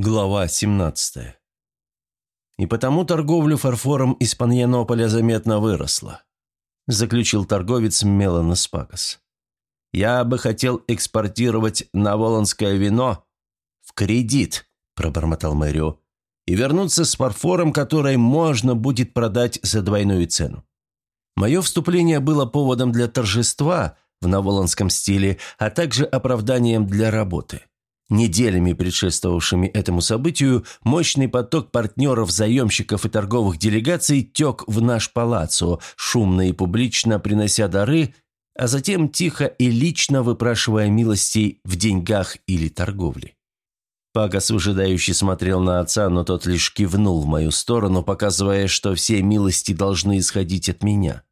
Глава 17. И потому торговля фарфором из Паньянополя заметно выросла, заключил торговец Меланос Спакас. Я бы хотел экспортировать наволонское вино в кредит, пробормотал Мэрио, и вернуться с фарфором, который можно будет продать за двойную цену. Мое вступление было поводом для торжества в наволонском стиле, а также оправданием для работы. Неделями предшествовавшими этому событию мощный поток партнеров, заемщиков и торговых делегаций тек в наш палаццо, шумно и публично принося дары, а затем тихо и лично выпрашивая милостей в деньгах или торговле. Пагас выжидающе смотрел на отца, но тот лишь кивнул в мою сторону, показывая, что все милости должны исходить от меня.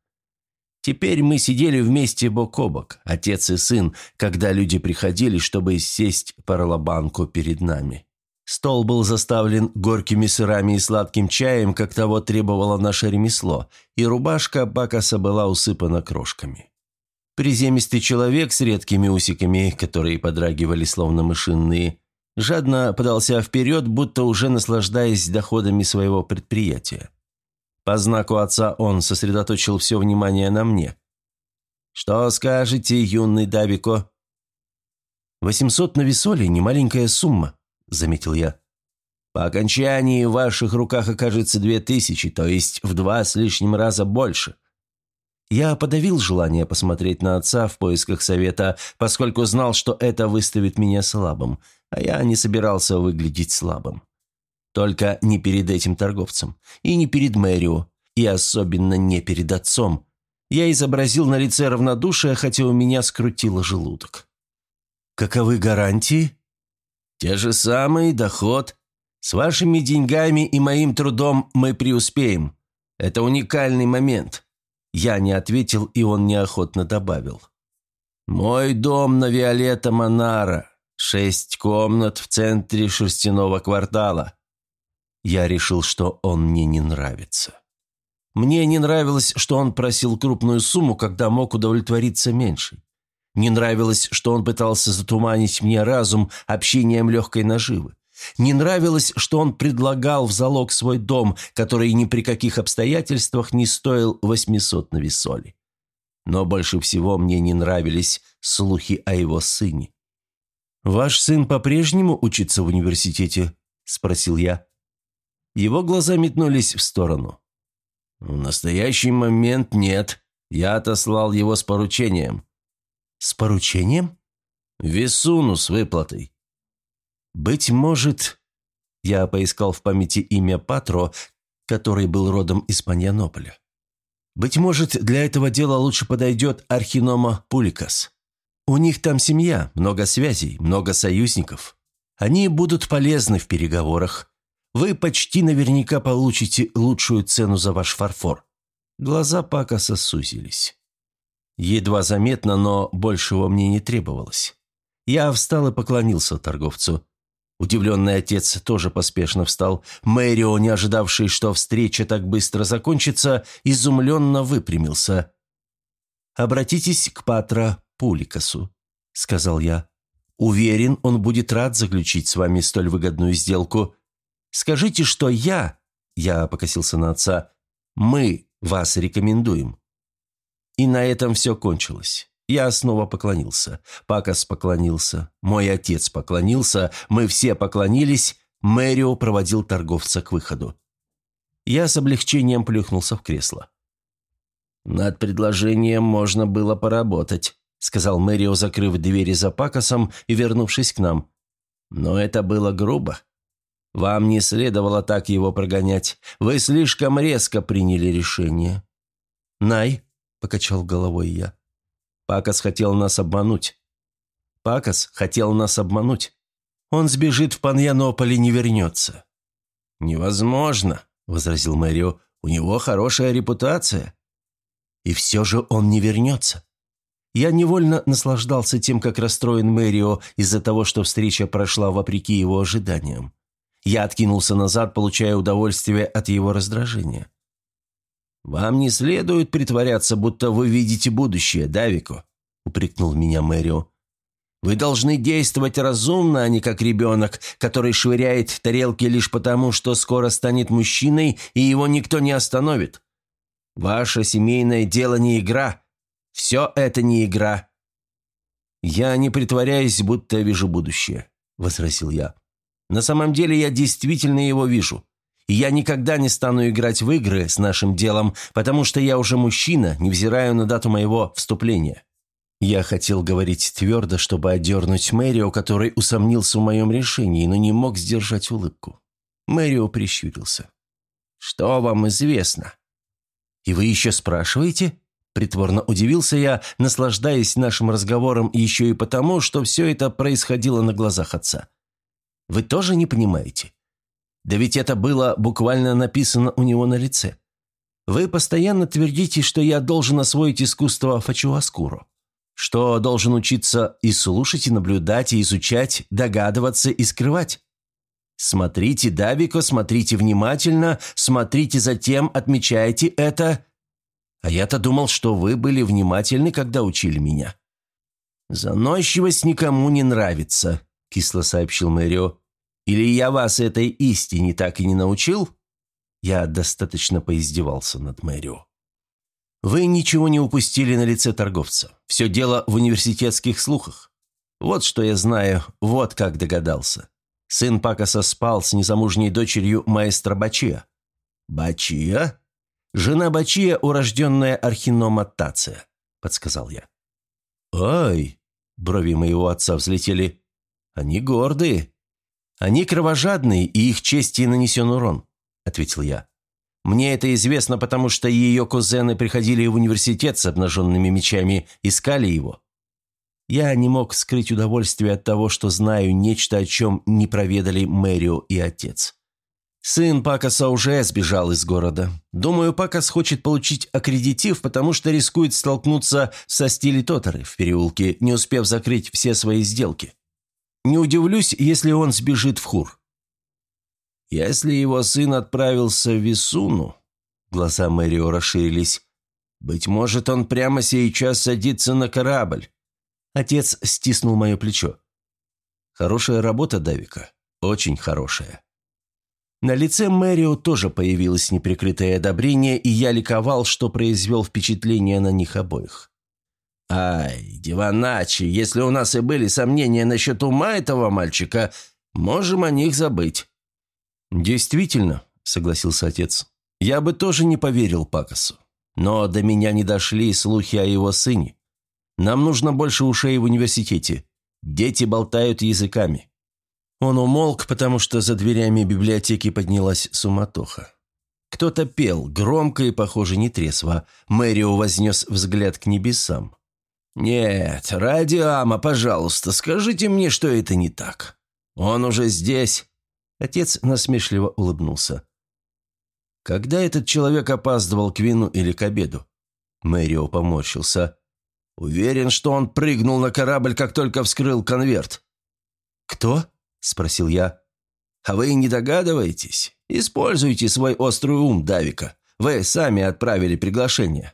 Теперь мы сидели вместе бок о бок, отец и сын, когда люди приходили, чтобы сесть по ролобанку перед нами. Стол был заставлен горькими сырами и сладким чаем, как того требовало наше ремесло, и рубашка Бакаса была усыпана крошками. Приземистый человек с редкими усиками, которые подрагивали словно мышиные, жадно подался вперед, будто уже наслаждаясь доходами своего предприятия. По знаку отца он сосредоточил все внимание на мне. «Что скажете, юный Давико?» «Восемьсот на весоле – немаленькая сумма», – заметил я. «По окончании в ваших руках окажется две тысячи, то есть в два с лишним раза больше». Я подавил желание посмотреть на отца в поисках совета, поскольку знал, что это выставит меня слабым, а я не собирался выглядеть слабым. Только не перед этим торговцем. И не перед Мэрио. И особенно не перед отцом. Я изобразил на лице равнодушие, хотя у меня скрутило желудок. «Каковы гарантии?» «Те же самые, доход. С вашими деньгами и моим трудом мы преуспеем. Это уникальный момент». Я не ответил, и он неохотно добавил. «Мой дом на Виолетта Монара. Шесть комнат в центре шерстяного квартала. Я решил, что он мне не нравится. Мне не нравилось, что он просил крупную сумму, когда мог удовлетвориться меньшей. Не нравилось, что он пытался затуманить мне разум общением легкой наживы. Не нравилось, что он предлагал в залог свой дом, который ни при каких обстоятельствах не стоил 800 на весоле. Но больше всего мне не нравились слухи о его сыне. «Ваш сын по-прежнему учится в университете?» – спросил я. Его глаза метнулись в сторону. «В настоящий момент нет. Я отослал его с поручением». «С поручением?» «Весуну с выплатой». «Быть может...» Я поискал в памяти имя Патро, который был родом из Паньянополя. «Быть может, для этого дела лучше подойдет Архинома Пуликас. У них там семья, много связей, много союзников. Они будут полезны в переговорах вы почти наверняка получите лучшую цену за ваш фарфор». Глаза Пакаса сузились. Едва заметно, но большего мне не требовалось. Я встал и поклонился торговцу. Удивленный отец тоже поспешно встал. Мэрио, не ожидавший, что встреча так быстро закончится, изумленно выпрямился. «Обратитесь к Патро Пуликасу», — сказал я. «Уверен, он будет рад заключить с вами столь выгодную сделку. Скажите, что я, я покосился на отца, мы вас рекомендуем. И на этом все кончилось. Я снова поклонился. Пакас поклонился. Мой отец поклонился. Мы все поклонились. Мэрио проводил торговца к выходу. Я с облегчением плюхнулся в кресло. «Над предложением можно было поработать», — сказал Мэрио, закрыв двери за Пакасом и вернувшись к нам. «Но это было грубо. Вам не следовало так его прогонять. Вы слишком резко приняли решение». «Най», — покачал головой я. «Пакос хотел нас обмануть». «Пакос хотел нас обмануть. Он сбежит в Паньянополь и не вернется». «Невозможно», — возразил Мэрио. «У него хорошая репутация». «И все же он не вернется». Я невольно наслаждался тем, как расстроен Мэрио из-за того, что встреча прошла вопреки его ожиданиям. Я откинулся назад, получая удовольствие от его раздражения. «Вам не следует притворяться, будто вы видите будущее, Давико», — упрекнул меня Мэрио. Вы должны действовать разумно, а не как ребенок, который швыряет тарелки лишь потому, что скоро станет мужчиной, и его никто не остановит. Ваше семейное дело не игра. Все это не игра. «Я не притворяюсь, будто вижу будущее», — возразил я. «На самом деле я действительно его вижу. И я никогда не стану играть в игры с нашим делом, потому что я уже мужчина, невзирая на дату моего вступления». Я хотел говорить твердо, чтобы одернуть Мэрио, который усомнился в моем решении, но не мог сдержать улыбку. Мэрио прищурился. «Что вам известно?» «И вы еще спрашиваете?» Притворно удивился я, наслаждаясь нашим разговором еще и потому, что все это происходило на глазах отца. «Вы тоже не понимаете? Да ведь это было буквально написано у него на лице. Вы постоянно твердите, что я должен освоить искусство Фачуаскуру что должен учиться и слушать, и наблюдать, и изучать, догадываться и скрывать. Смотрите, Давико, смотрите внимательно, смотрите затем, отмечайте это. А я-то думал, что вы были внимательны, когда учили меня. «Заносчивость никому не нравится», – кисло сообщил Мэрио. «Или я вас этой истине так и не научил?» Я достаточно поиздевался над Мэрио. Вы ничего не упустили на лице торговца. Все дело в университетских слухах. Вот что я знаю, вот как догадался. Сын Пакаса спал с незамужней дочерью маэстро Бачия. Бачия? Жена Бачия, урожденная Архинома Тация, подсказал я. Ой, брови моего отца взлетели. Они гордые. Они кровожадные, и их чести нанесен урон, ответил я. Мне это известно, потому что ее кузены приходили в университет с обнаженными мечами, искали его. Я не мог скрыть удовольствие от того, что знаю нечто, о чем не проведали Мэрио и отец. Сын Пакаса уже сбежал из города. Думаю, Пакас хочет получить аккредитив, потому что рискует столкнуться со стили Тоторы в переулке, не успев закрыть все свои сделки. Не удивлюсь, если он сбежит в Хур. Если его сын отправился в Висуну, глаза Мэрио расширились, быть может, он прямо сейчас садится на корабль. Отец стиснул мое плечо. Хорошая работа, Давика, очень хорошая. На лице Мэрио тоже появилось неприкрытое одобрение, и я ликовал, что произвел впечатление на них обоих. «Ай, Диваначи, если у нас и были сомнения насчет ума этого мальчика, можем о них забыть. «Действительно», — согласился отец, — «я бы тоже не поверил Пакасу. Но до меня не дошли слухи о его сыне. Нам нужно больше ушей в университете. Дети болтают языками». Он умолк, потому что за дверями библиотеки поднялась суматоха. Кто-то пел, громко и, похоже, нетрезво. Мэрио вознес взгляд к небесам. «Нет, ради Ама, пожалуйста, скажите мне, что это не так. Он уже здесь, Отец насмешливо улыбнулся. «Когда этот человек опаздывал к вину или к обеду?» Мэрио поморщился. «Уверен, что он прыгнул на корабль, как только вскрыл конверт». «Кто?» – спросил я. «А вы не догадываетесь? Используйте свой острый ум, Давика. Вы сами отправили приглашение».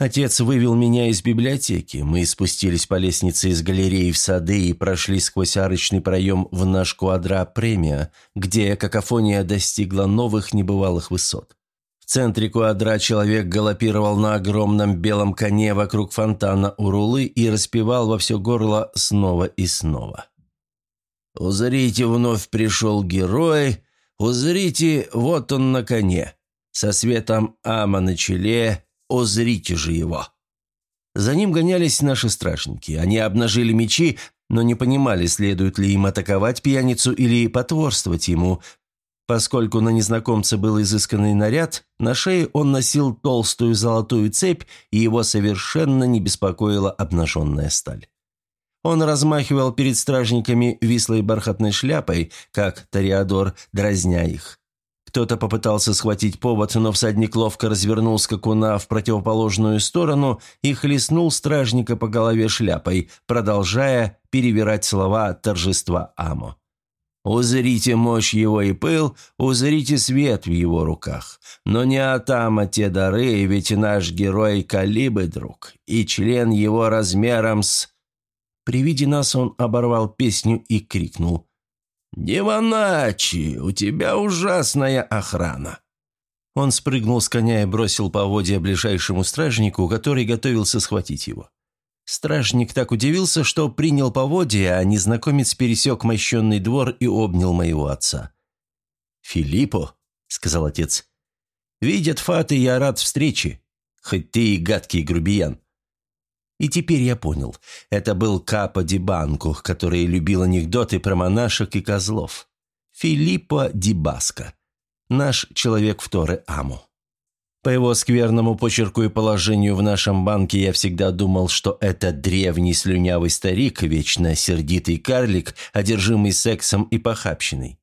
Отец вывел меня из библиотеки. Мы спустились по лестнице из галереи в сады и прошли сквозь арочный проем в наш квадра премия, где какофония достигла новых небывалых высот. В центре квадра человек галопировал на огромном белом коне вокруг фонтана Урулы и распевал во все горло снова и снова. «Узрите, вновь пришел герой, узрите, вот он на коне, со светом ама на челе, Озрите же его!» За ним гонялись наши стражники. Они обнажили мечи, но не понимали, следует ли им атаковать пьяницу или потворствовать ему. Поскольку на незнакомце был изысканный наряд, на шее он носил толстую золотую цепь, и его совершенно не беспокоила обнаженная сталь. Он размахивал перед стражниками вислой бархатной шляпой, как Тореадор, дразня их. Кто-то попытался схватить повод, но всадник ловко развернул скакуна в противоположную сторону и хлестнул стражника по голове шляпой, продолжая перевирать слова торжества Амо. «Узрите мощь его и пыл, узрите свет в его руках. Но не от Ама те дары, ведь наш герой Калибы, друг, и член его размером с...» При виде нас он оборвал песню и крикнул. «Диваначи, у тебя ужасная охрана!» Он спрыгнул с коня и бросил поводья ближайшему стражнику, который готовился схватить его. Стражник так удивился, что принял поводья, а незнакомец пересек мощенный двор и обнял моего отца. «Филиппо», — сказал отец, — «видят фаты, я рад встрече, хоть ты и гадкий грубиян». И теперь я понял, это был Капо Ди Банку, который любил анекдоты про монашек и козлов. Филиппо Ди Баско, наш человек в Торе Аму. По его скверному почерку и положению в нашем банке я всегда думал, что это древний слюнявый старик, вечно сердитый карлик, одержимый сексом и похабщиной.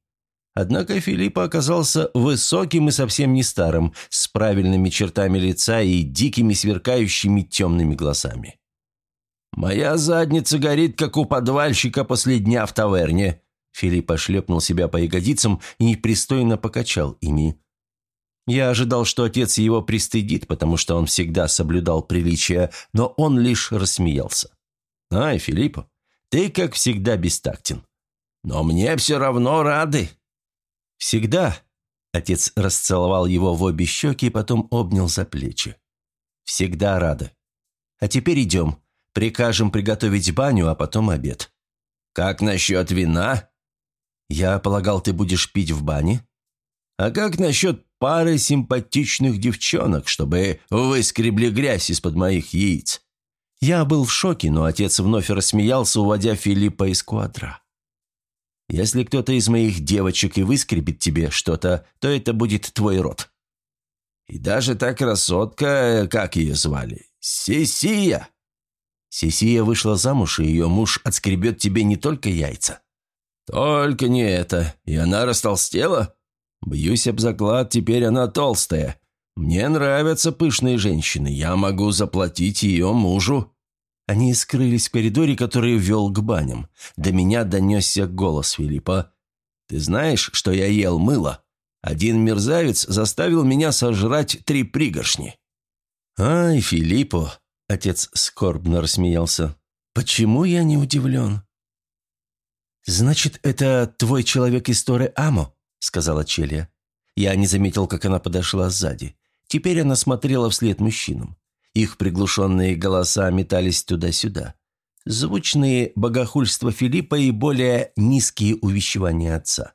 Однако Филипп оказался высоким и совсем не старым, с правильными чертами лица и дикими сверкающими темными глазами. «Моя задница горит, как у подвальщика после дня в таверне», Филипп ошлепнул себя по ягодицам и непристойно покачал ими. Я ожидал, что отец его пристыдит, потому что он всегда соблюдал приличия, но он лишь рассмеялся. «Ай, Филипп, ты, как всегда, бестактен. Но мне все равно рады». «Всегда», — отец расцеловал его в обе щеки и потом обнял за плечи. «Всегда рады. А теперь идем. Прикажем приготовить баню, а потом обед». «Как насчет вина?» «Я полагал, ты будешь пить в бане?» «А как насчет пары симпатичных девчонок, чтобы выскребли грязь из-под моих яиц. Я был в шоке, но отец вновь рассмеялся, уводя Филиппа из квадра. «Если кто-то из моих девочек и выскребет тебе что-то, то это будет твой род». «И даже та красотка, как ее звали? Сесия!» «Сесия вышла замуж, и ее муж отскребет тебе не только яйца». «Только не это. И она растолстела?» Бьюсь об заклад, теперь она толстая. Мне нравятся пышные женщины, я могу заплатить ее мужу». Они скрылись в коридоре, который вел к баням. До меня донесся голос Филиппа. «Ты знаешь, что я ел мыло? Один мерзавец заставил меня сожрать три пригоршни». «Ай, Филиппо!» – отец скорбно рассмеялся. «Почему я не удивлен?» «Значит, это твой человек из Торы Амо?» – сказала Челия. Я не заметил, как она подошла сзади. Теперь она смотрела вслед мужчинам. Их приглушенные голоса метались туда-сюда. Звучные богохульства Филиппа и более низкие увещевания отца.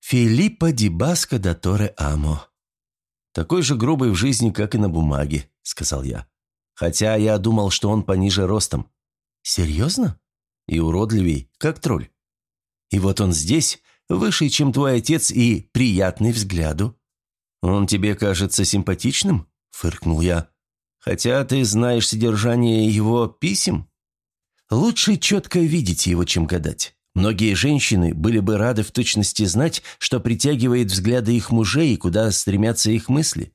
«Филиппо ди Баско да Торе Амо». «Такой же грубый в жизни, как и на бумаге», – сказал я. «Хотя я думал, что он пониже ростом». «Серьезно?» «И уродливей, как тролль». «И вот он здесь, выше, чем твой отец и приятный взгляду». «Он тебе кажется симпатичным?» – фыркнул я. «Хотя ты знаешь содержание его писем?» «Лучше четко видеть его, чем гадать. Многие женщины были бы рады в точности знать, что притягивает взгляды их мужей и куда стремятся их мысли.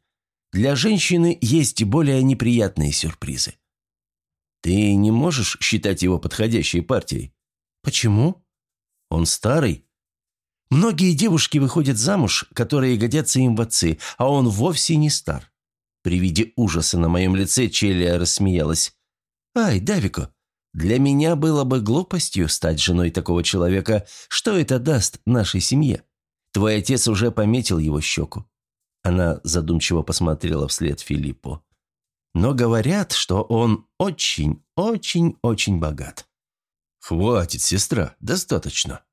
Для женщины есть более неприятные сюрпризы». «Ты не можешь считать его подходящей партией?» «Почему?» «Он старый, Многие девушки выходят замуж, которые годятся им в отцы, а он вовсе не стар. При виде ужаса на моем лице Челия рассмеялась. «Ай, Давико, для меня было бы глупостью стать женой такого человека. Что это даст нашей семье? Твой отец уже пометил его щеку». Она задумчиво посмотрела вслед Филиппу. «Но говорят, что он очень, очень, очень богат». «Хватит, сестра, достаточно»,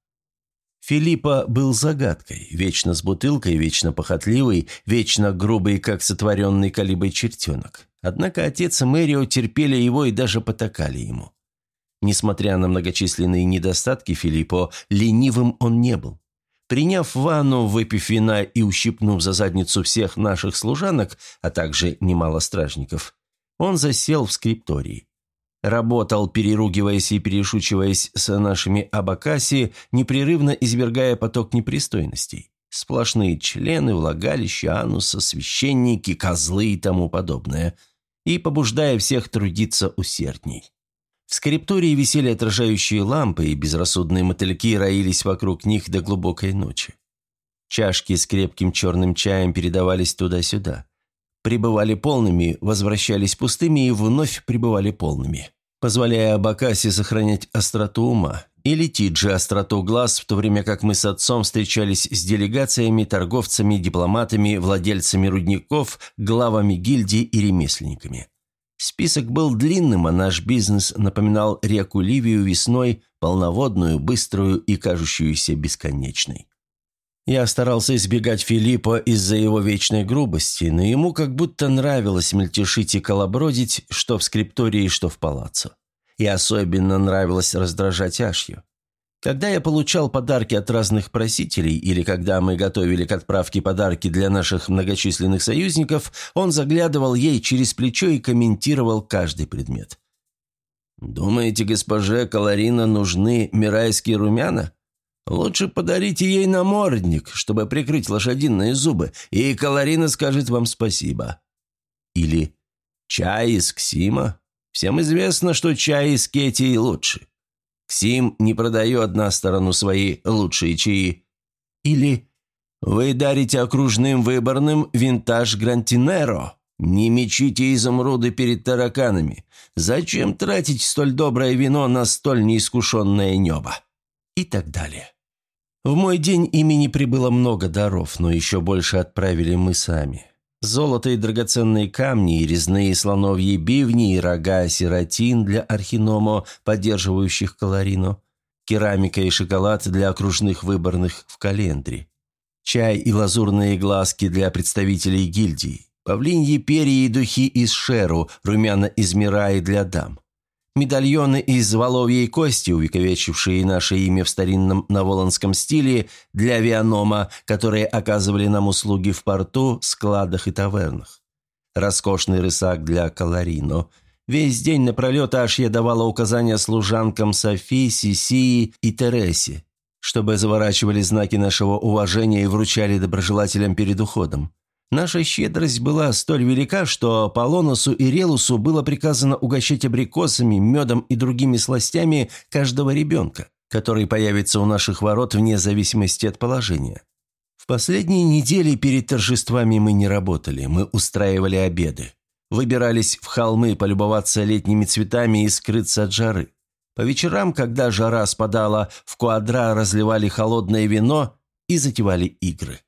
Филиппа был загадкой, вечно с бутылкой, вечно похотливый, вечно грубый, как сотворенный калибой чертенок. Однако отец и Мэрио терпели его и даже потакали ему. Несмотря на многочисленные недостатки Филиппо, ленивым он не был. Приняв ванну, выпив вина и ущипнув за задницу всех наших служанок, а также немало стражников, он засел в скриптории. Работал, переругиваясь и перешучиваясь с нашими абакаси, непрерывно извергая поток непристойностей. Сплошные члены, влагалища, ануса, священники, козлы и тому подобное. И побуждая всех трудиться усердней. В скриптории висели отражающие лампы, и безрассудные мотыльки роились вокруг них до глубокой ночи. Чашки с крепким черным чаем передавались туда-сюда. Прибывали полными, возвращались пустыми и вновь прибывали полными. позволяя Абакасе сохранять остроту ума, и летит же остроту глаз, в то время как мы с отцом встречались с делегациями, торговцами, дипломатами, владельцами рудников, главами гильдий и ремесленниками. Список был длинным, а наш бизнес напоминал реку Ливию весной, полноводную, быструю и кажущуюся бесконечной. Я старался избегать Филиппа из-за его вечной грубости, но ему как будто нравилось мельтешить и колобродить, что в скриптории, что в палаццо. И особенно нравилось раздражать Ашью. Когда я получал подарки от разных просителей или когда мы готовили к отправке подарки для наших многочисленных союзников, он заглядывал ей через плечо и комментировал каждый предмет. «Думаете, госпоже Каларина нужны мирайские румяна? Лучше подарите ей намордник, чтобы прикрыть лошадиные зубы, и Каларина скажет вам спасибо». Или «Чай из Ксима? Всем известно, что чай из Кетии лучше. Ксим не продает на сторону свои лучшие чаи». Или «Вы дарите окружным выборным винтаж Грантинеро. Не мечите изумруды перед тараканами. Зачем тратить столь доброе вино на столь неискушенное небо?» И так далее. В мой день имени прибыло много даров, но еще больше отправили мы сами. Золото и драгоценные камни, и резные слоновьи бивни, и рога сиротин для архиномо, поддерживающих колорину, керамика и шоколад для окружных выборных в календре, чай и лазурные глазки для представителей гильдии, павлиньи перья и духи из шеру, румяна из мира и для дам. Медальоны из воловьей кости, увековечившие наше имя в старинном наволонском стиле, для вианома, которые оказывали нам услуги в порту, складах и тавернах. Роскошный рысак для Каларино. Весь день напролет Ашья давала указания служанкам Софи, Сисии и Тересе, чтобы заворачивали знаки нашего уважения и вручали доброжелателям перед уходом. Наша щедрость была столь велика, что Полоносу и Релусу было приказано угощать абрикосами, медом и другими сластями каждого ребенка, который появится у наших ворот вне зависимости от положения. В последние недели перед торжествами мы не работали, мы устраивали обеды. Выбирались в холмы полюбоваться летними цветами и скрыться от жары. По вечерам, когда жара спадала, в куадра разливали холодное вино и затевали игры.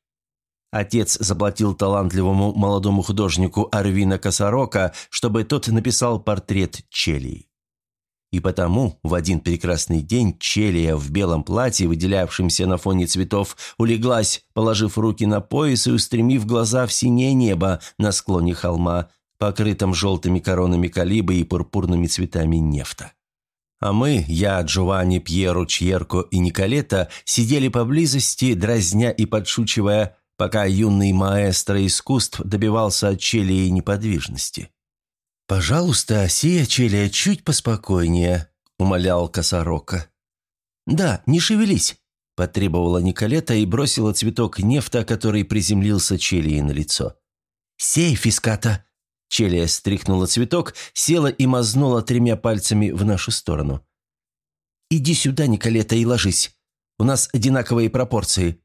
Отец заплатил талантливому молодому художнику Арвина Косорока, чтобы тот написал портрет Челии. И потому в один прекрасный день Челия в белом платье, выделявшемся на фоне цветов, улеглась, положив руки на пояс и устремив глаза в синее небо на склоне холма, покрытом желтыми коронами калибы и пурпурными цветами нефта. А мы, я, Джованни, Пьеру, Чьерко и Николета, сидели поблизости, дразня и подшучивая пока юный маэстро искусств добивался от Челии неподвижности. «Пожалуйста, сия Челия чуть поспокойнее», — умолял Косорока. «Да, не шевелись», — потребовала Николета и бросила цветок нефта, который приземлился Челии на лицо. «Сей, Фиската!» Челия стряхнула цветок, села и мазнула тремя пальцами в нашу сторону. «Иди сюда, Николета, и ложись. У нас одинаковые пропорции.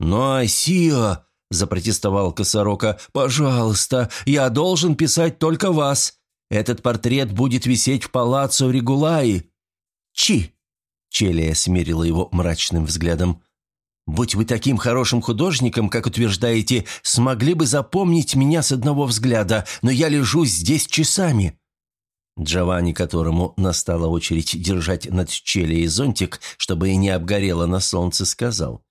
«Но, Асио!» – запротестовал Косорока. «Пожалуйста, я должен писать только вас. Этот портрет будет висеть в палаццо Регулаи». «Чи!» – Челия смирила его мрачным взглядом. «Будь вы таким хорошим художником, как утверждаете, смогли бы запомнить меня с одного взгляда, но я лежу здесь часами». Джованни, которому настала очередь держать над Челией зонтик, чтобы и не обгорело на солнце, сказал.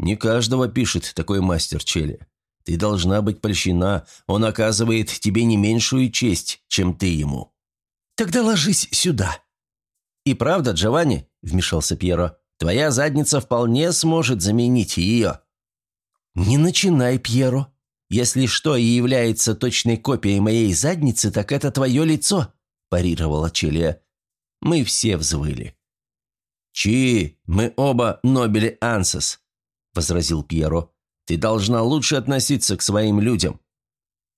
Не каждого пишет такой мастер Челли. Ты должна быть польщена, он оказывает тебе не меньшую честь, чем ты ему». «Тогда ложись сюда». «И правда, Джованни», — вмешался Пьеро, — «твоя задница вполне сможет заменить ее». «Не начинай, Пьеро. Если что и является точной копией моей задницы, так это твое лицо», – парировала Челия. Мы все взвыли. «Чи, мы оба Нобели Ансас. – возразил Пьеро. «Ты должна лучше относиться к своим людям».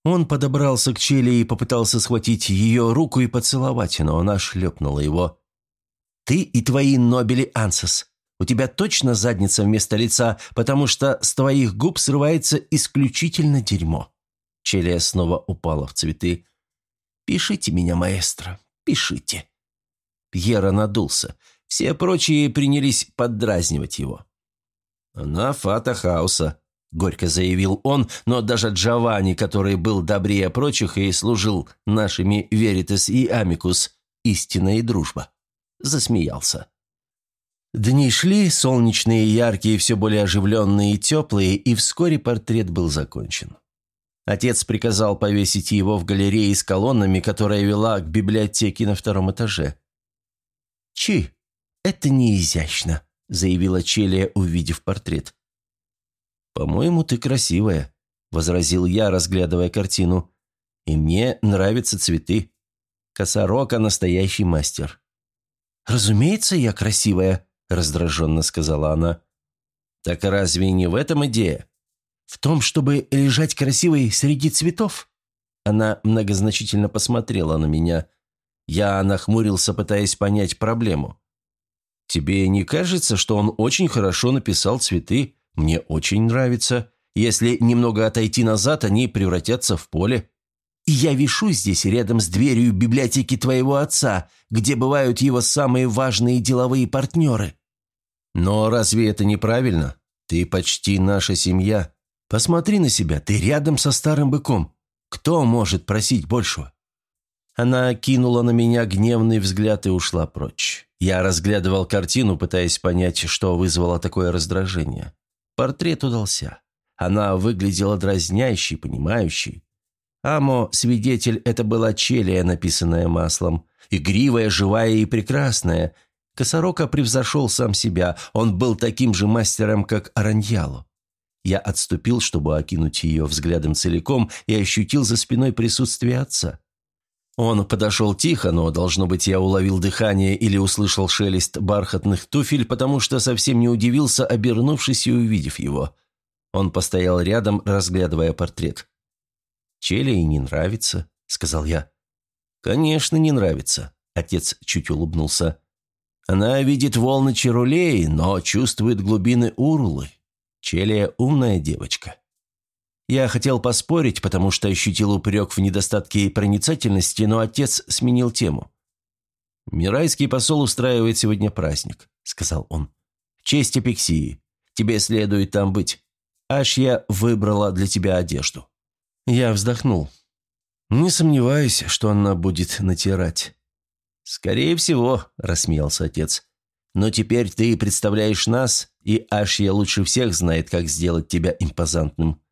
Он подобрался к Челли и попытался схватить ее руку и поцеловать, но она шлепнула его. «Ты и твои Нобели Ансас. У тебя точно задница вместо лица, потому что с твоих губ срывается исключительно дерьмо». Челия снова упала в цветы. «Пишите меня, маэстро, пишите». Пьера надулся. Все прочие принялись поддразнивать его. «Она фата хаоса», — горько заявил он, но даже Джованни, который был добрее прочих и служил нашими Веритес и Амикус, истинная дружба, засмеялся. Дни шли, солнечные, яркие, все более оживленные и теплые, и вскоре портрет был закончен. Отец приказал повесить его в галерее с колоннами, которая вела к библиотеке на втором этаже. «Чи, это не изящно», — заявила Челия, увидев портрет. «По-моему, ты красивая», — возразил я, разглядывая картину. «И мне нравятся цветы. Косорока — настоящий мастер». «Разумеется, я красивая», – раздраженно сказала она. «Так разве не в этом идея? В том, чтобы лежать красивой среди цветов?» Она многозначительно посмотрела на меня. Я нахмурился, пытаясь понять проблему. «Тебе не кажется, что он очень хорошо написал цветы? Мне очень нравится. Если немного отойти назад, они превратятся в поле». Я вишу здесь, рядом с дверью библиотеки твоего отца, где бывают его самые важные деловые партнеры». «Но разве это неправильно? Ты почти наша семья. Посмотри на себя, ты рядом со старым быком. Кто может просить большего?» Она кинула на меня гневный взгляд и ушла прочь. Я разглядывал картину, пытаясь понять, что вызвало такое раздражение. Портрет удался. Она выглядела дразнящей, понимающей. Амо, свидетель, это была челия, написанная маслом. Игривая, живая и прекрасная. Косорока превзошел сам себя. Он был таким же мастером, как Араньяло. Я отступил, чтобы окинуть ее взглядом целиком, и ощутил за спиной присутствие отца. Он подошел тихо, но, должно быть, я уловил дыхание или услышал шелест бархатных туфель, потому что совсем не удивился, обернувшись и увидев его. Он постоял рядом, разглядывая портрет. «Челии не нравится», — сказал я. «Конечно, не нравится», — отец чуть улыбнулся. «Она видит волны Чарулеи, но чувствует глубины Урлы. Челия умная девочка». Я хотел поспорить, потому что ощутил упрек в недостатке проницательности, но отец сменил тему. «Мирайский посол устраивает сегодня праздник», — сказал он. «В честь Эпиксии. Тебе следует там быть. Аж я выбрала для тебя одежду». Я вздохнул. «Не сомневаюсь, что она будет натирать». «Скорее всего», – рассмеялся отец. «Но теперь ты представляешь нас, и Ашья лучше всех знает, как сделать тебя импозантным».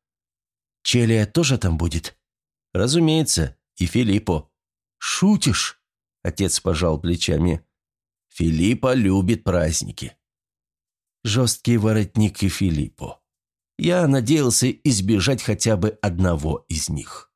«Челия тоже там будет?» «Разумеется, и Филиппо». «Шутишь?» – отец пожал плечами. «Филиппо любит праздники». Жесткий воротник и Филиппо. Я надеялся избежать хотя бы одного из них.